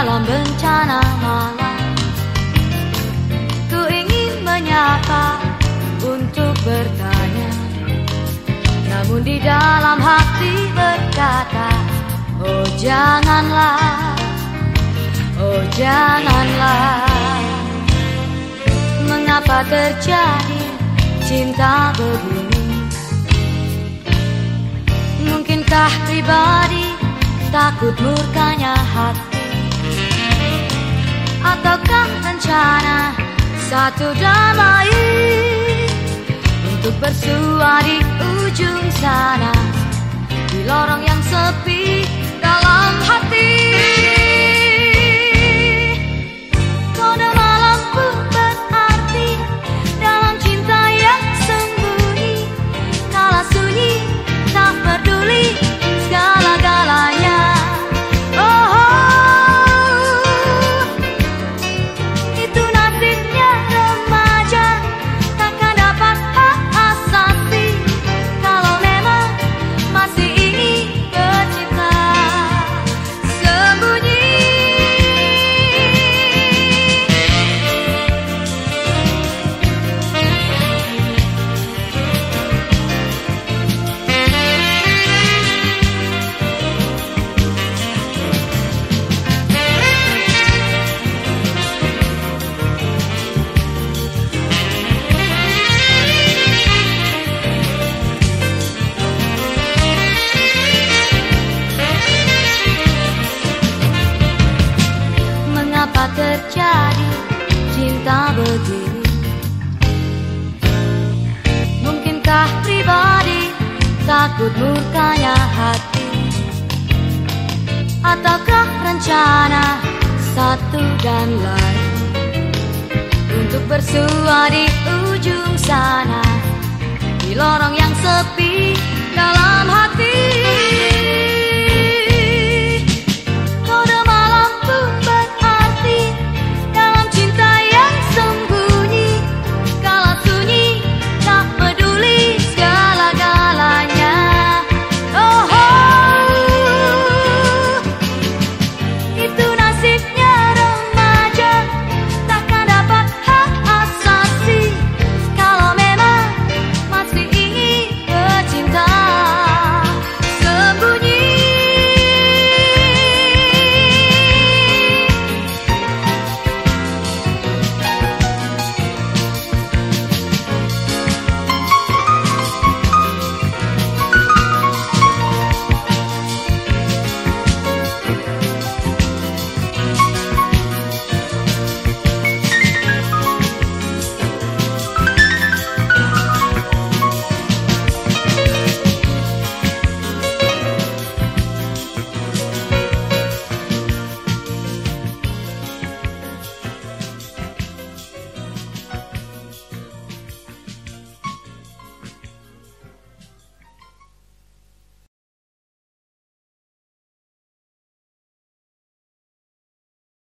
dalam bencana malam. Ku ingin menyapa untuk bertanya. Namun di dalam hati berkata Oh janganlah, oh janganlah. Mengapa terjadi cinta begini? Mungkinkah pribadi takut murkanya hati? Ataukah rencana satu dan lain Untuk bersua di ujung sana? Di lorong yang takut murkanya hati? Ataukah rencana satu dan lain? Untuk bersua di ujung sana Di lorong yang sepi